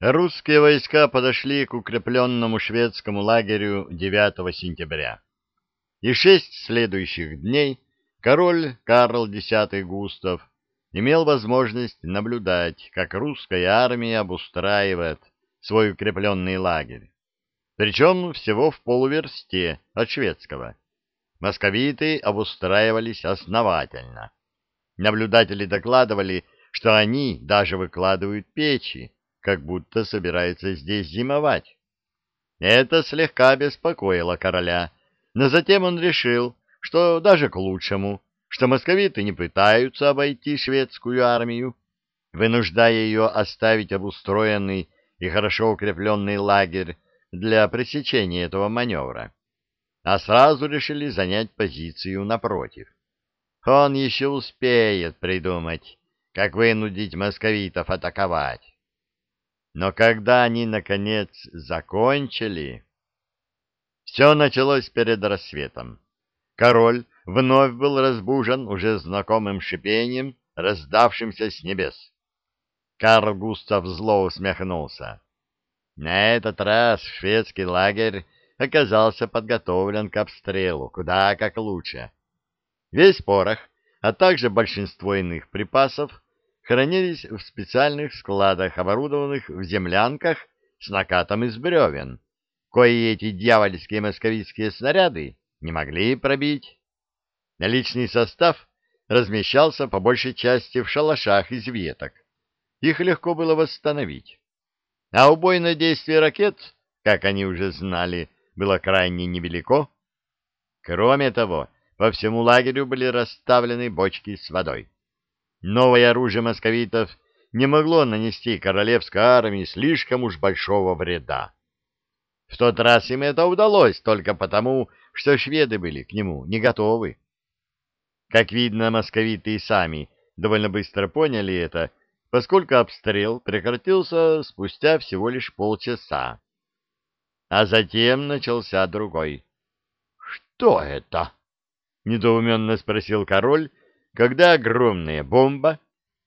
Русские войска подошли к укрепленному шведскому лагерю 9 сентября. И шесть следующих дней король Карл X Густав имел возможность наблюдать, как русская армия обустраивает свой укрепленный лагерь. Причем всего в полуверсте от шведского. Московиты обустраивались основательно. Наблюдатели докладывали, что они даже выкладывают печи, как будто собираются здесь зимовать. Это слегка беспокоило короля, но затем он решил, что даже к лучшему, что московиты не пытаются обойти шведскую армию, вынуждая ее оставить обустроенный и хорошо укрепленный лагерь для пресечения этого маневра, а сразу решили занять позицию напротив. Он еще успеет придумать, как вынудить московитов атаковать. Но когда они, наконец, закончили... Все началось перед рассветом. Король вновь был разбужен уже знакомым шипением, раздавшимся с небес. Карл Густав зло усмехнулся. На этот раз шведский лагерь оказался подготовлен к обстрелу, куда как лучше. Весь порох, а также большинство иных припасов хранились в специальных складах, оборудованных в землянках с накатом из бревен, кои эти дьявольские московицкие снаряды не могли пробить. Наличный состав размещался по большей части в шалашах из веток. Их легко было восстановить. А убойное действие ракет, как они уже знали, было крайне невелико. Кроме того, по всему лагерю были расставлены бочки с водой. Новое оружие московитов не могло нанести королевской армии слишком уж большого вреда. В тот раз им это удалось только потому, что шведы были к нему не готовы. Как видно, московиты и сами довольно быстро поняли это, поскольку обстрел прекратился спустя всего лишь полчаса. А затем начался другой. «Что это?» — недоуменно спросил король, когда огромная бомба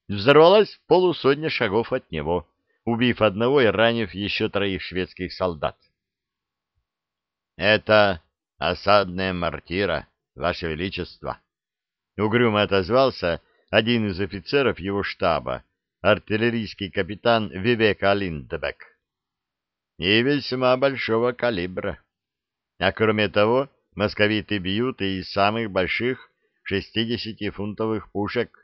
взорвалась в полусотне шагов от него, убив одного и ранив еще троих шведских солдат. «Это осадная мортира, Ваше Величество!» Угрюмо отозвался один из офицеров его штаба, артиллерийский капитан Вивека Линдебек. «И весьма большого калибра. А кроме того, московиты бьют и из самых больших шестидесятифунтовых пушек,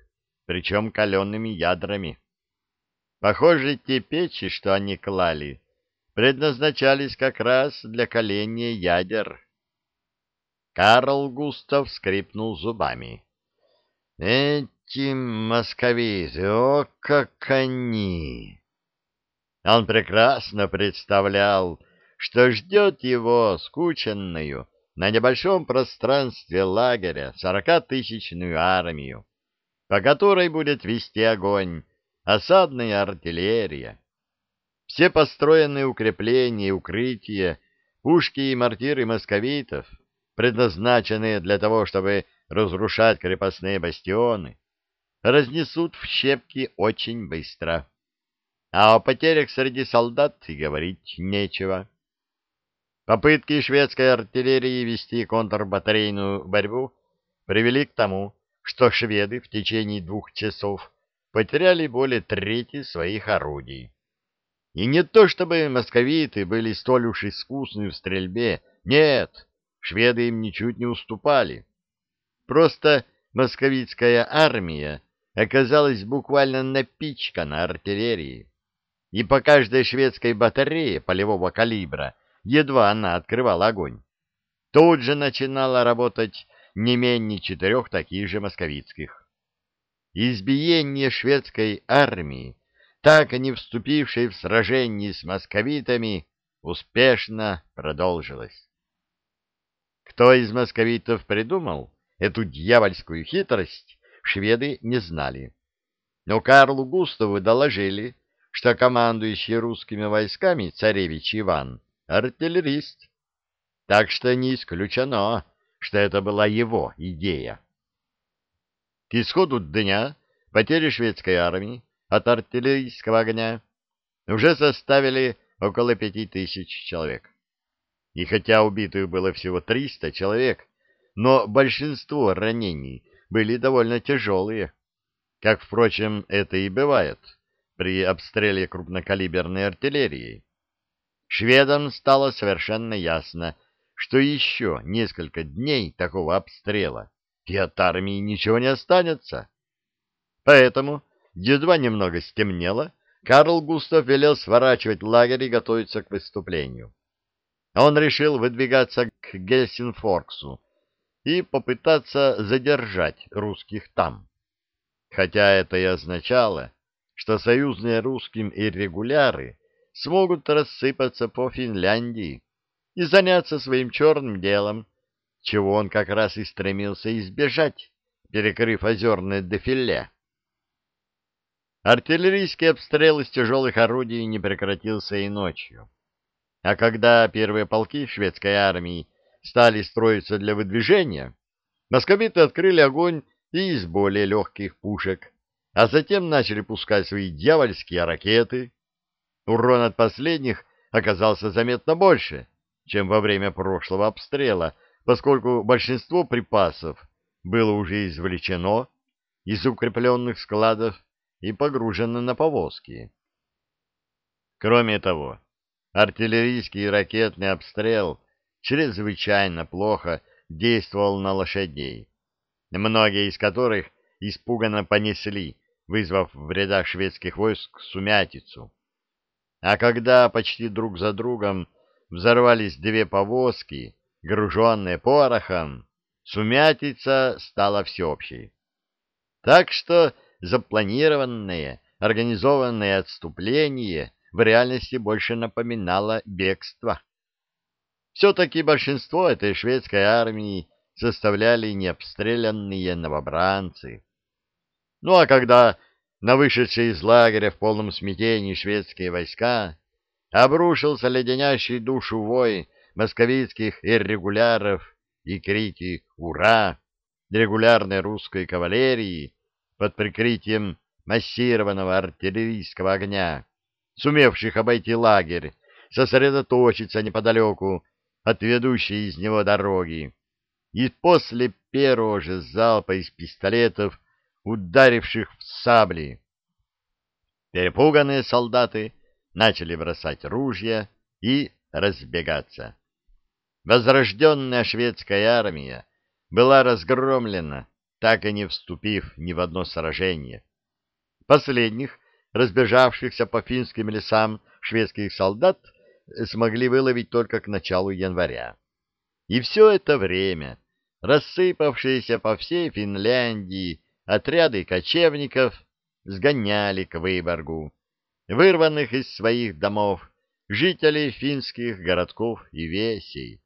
причем калеными ядрами. Похоже, те печи, что они клали, предназначались как раз для каления ядер. Карл Густав скрипнул зубами. «Эти московиты, о, как они!» Он прекрасно представлял, что ждет его скученную на небольшом пространстве лагеря сорокатысячную армию, по которой будет вести огонь осадная артиллерия все построенные укрепления и укрытия, пушки и мортиры московитов, предназначенные для того, чтобы разрушать крепостные бастионы, разнесут в щепки очень быстро. А о потерях среди солдат и говорить нечего. Попытки шведской артиллерии вести контрбатарейную борьбу привели к тому, что шведы в течение двух часов потеряли более трети своих орудий. И не то чтобы московиты были столь уж искусны в стрельбе, нет, шведы им ничуть не уступали. Просто московитская армия оказалась буквально напичкана артиллерией, и по каждой шведской батарее полевого калибра, едва она открывала огонь, тут же начинала работать не менее четырех таких же московитских. Избиение шведской армии так и не вступившей в сражение с московитами, успешно продолжилась. Кто из московитов придумал эту дьявольскую хитрость, шведы не знали. Но Карлу Густаву доложили, что командующий русскими войсками царевич Иван — артиллерист. Так что не исключено, что это была его идея. К исходу дня потери шведской армии от артиллерийского огня уже составили около пяти тысяч человек. И хотя убитых было всего 300 человек, но большинство ранений были довольно тяжелые, как, впрочем, это и бывает при обстреле крупнокалиберной артиллерией. Шведам стало совершенно ясно, что еще несколько дней такого обстрела, и от армии ничего не останется. Поэтому, едва немного стемнело, Карл Густав велел сворачивать лагерь и готовиться к выступлению. Он решил выдвигаться к Гельсинфорксу и попытаться задержать русских там. Хотя это и означало, что союзные русским иррегуляры смогут рассыпаться по Финляндии и заняться своим черным делом, чего он как раз и стремился избежать, перекрыв озерное дефиле. Артиллерийский обстрел из тяжелых орудий не прекратился и ночью. А когда первые полки шведской армии стали строиться для выдвижения, московиты открыли огонь и из более легких пушек, а затем начали пускать свои дьявольские ракеты. Урон от последних оказался заметно больше, чем во время прошлого обстрела, поскольку большинство припасов было уже извлечено из укрепленных складов и погружено на повозки. Кроме того, артиллерийский и ракетный обстрел чрезвычайно плохо действовал на лошадей, многие из которых испуганно понесли, вызвав в рядах шведских войск сумятицу. А когда почти друг за другом взорвались две повозки, груженные порохом, сумятица стала всеобщей. Так что запланированное, организованное отступление в реальности больше напоминало бегство. Все-таки большинство этой шведской армии составляли необстрелянные новобранцы. Ну а когда на вышедшие из лагеря в полном смятении шведские войска обрушился леденящий душу вой московицких иррегуляров и крики «Ура!» регулярной русской кавалерии под прикрытием массированного артиллерийского огня, сумевших обойти лагерь, сосредоточиться неподалеку от ведущей из него дороги, и после первого же залпа из пистолетов, ударивших в сабли. Перепуганные солдаты начали бросать ружья и разбегаться. Возрожденная шведская армия была разгромлена, так и не вступив ни в одно сражение. Последних, разбежавшихся по финским лесам шведских солдат, смогли выловить только к началу января. И все это время рассыпавшиеся по всей Финляндии отряды кочевников сгоняли к Выборгу, вырванных из своих домов жителей финских городков и весей.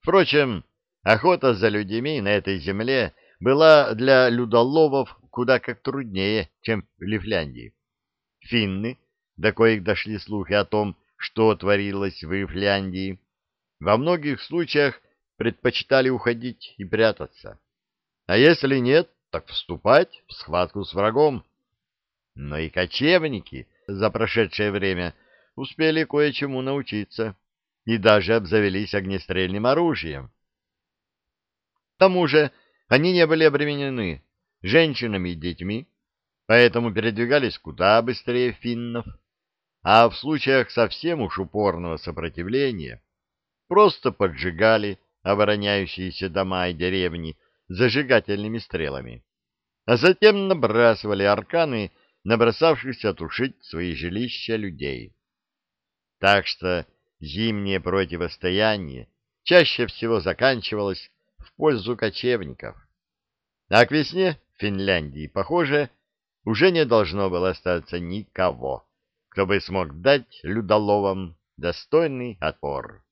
Впрочем, охота за людьми на этой земле была для людоловов куда как труднее, чем в Лифляндии. Финны, до коих дошли слухи о том, что творилось в Ифляндии, во многих случаях предпочитали уходить и прятаться. А если нет, так вступать в схватку с врагом. Но и кочевники за прошедшее время успели кое-чему научиться и даже обзавелись огнестрельным оружием. К тому же они не были обременены женщинами и детьми, поэтому передвигались куда быстрее финнов, а в случаях совсем уж упорного сопротивления просто поджигали обороняющиеся дома и деревни зажигательными стрелами, а затем набрасывали арканы набросавшихся тушить свои жилища людей. Так что зимнее противостояние чаще всего заканчивалось в пользу кочевников. А к весне в Финляндии, похоже, уже не должно было остаться никого, кто бы смог дать людоловам достойный отпор.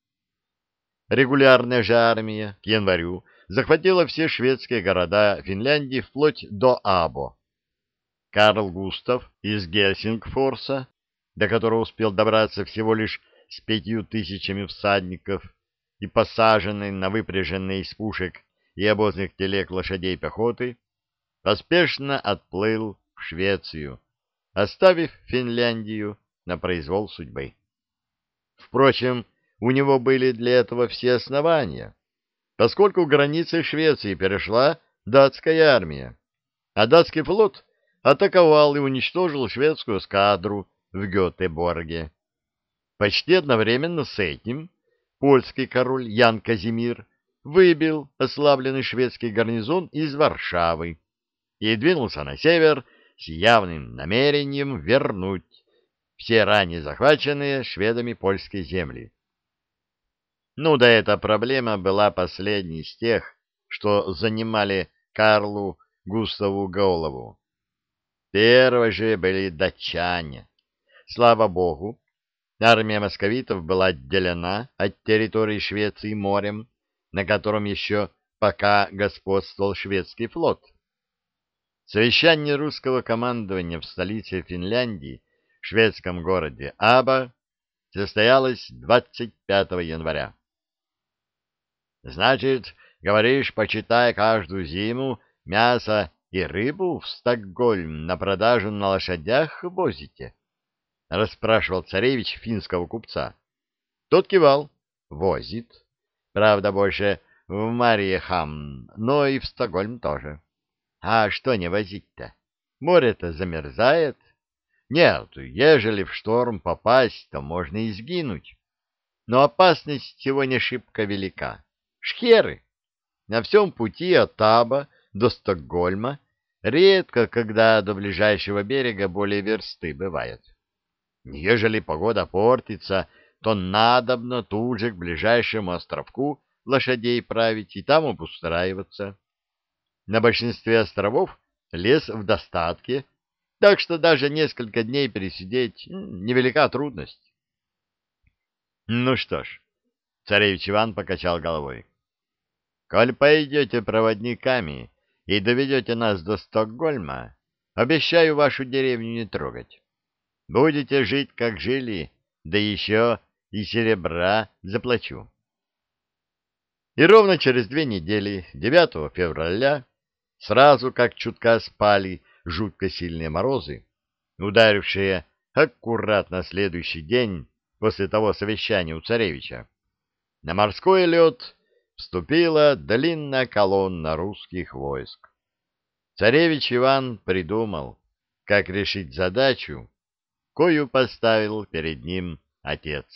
Регулярная же армия к январю захватила все шведские города Финляндии вплоть до Або. Карл Густав из Гельсингфорса, до которого успел добраться всего лишь с пятью тысячами всадников и посаженной на выпряженные из пушек и обозных телег лошадей пехоты, поспешно отплыл в Швецию, оставив Финляндию на произвол судьбы. Впрочем, у него были для этого все основания, поскольку границы Швеции перешла датская армия, а датский флот атаковал и уничтожил шведскую эскадру в Гетеборге. Почти одновременно с этим польский король Ян Казимир выбил ослабленный шведский гарнизон из Варшавы и двинулся на север с явным намерением вернуть все ранее захваченные шведами польские земли. Ну да эта проблема была последней из тех, что занимали Карлу Густаву голову. Первые же были датчане. Слава богу, армия московитов была отделена от территории Швеции морем, на котором еще пока господствовал шведский флот. Совещание русского командования в столице Финляндии, шведском городе Аба, состоялось 25 января. Значит, говоришь, почитай каждую зиму мясо и рыбу в Стокгольм на продажу на лошадях возите? — расспрашивал царевич финского купца. Тот кивал. — Возит. Правда, больше в Мариехам, но и в Стокгольм тоже. — А что не возить-то? Море-то замерзает. Нет, ежели в шторм попасть, то можно и сгинуть. Но опасность сегодня шибко велика. Шхеры. На всем пути от Таба до Стокгольма редко, когда до ближайшего берега более версты бывает. Ежели погода портится, то надобно тут же к ближайшему островку лошадей править и там обустраиваться. На большинстве островов лес в достатке, так что даже несколько дней пересидеть невелика трудность. Ну что ж, царевич Иван покачал головой. Коль пойдете проводниками и доведете нас до Стокгольма, обещаю вашу деревню не трогать. Будете жить, как жили, да еще и серебра заплачу. И ровно через две недели, 9 февраля, сразу как чутка спали жутко сильные морозы, ударившие аккуратно следующий день после того совещания у царевича, на морской лед вступила длинная колонна русских войск. Царевич Иван придумал, как решить задачу, кою поставил перед ним отец.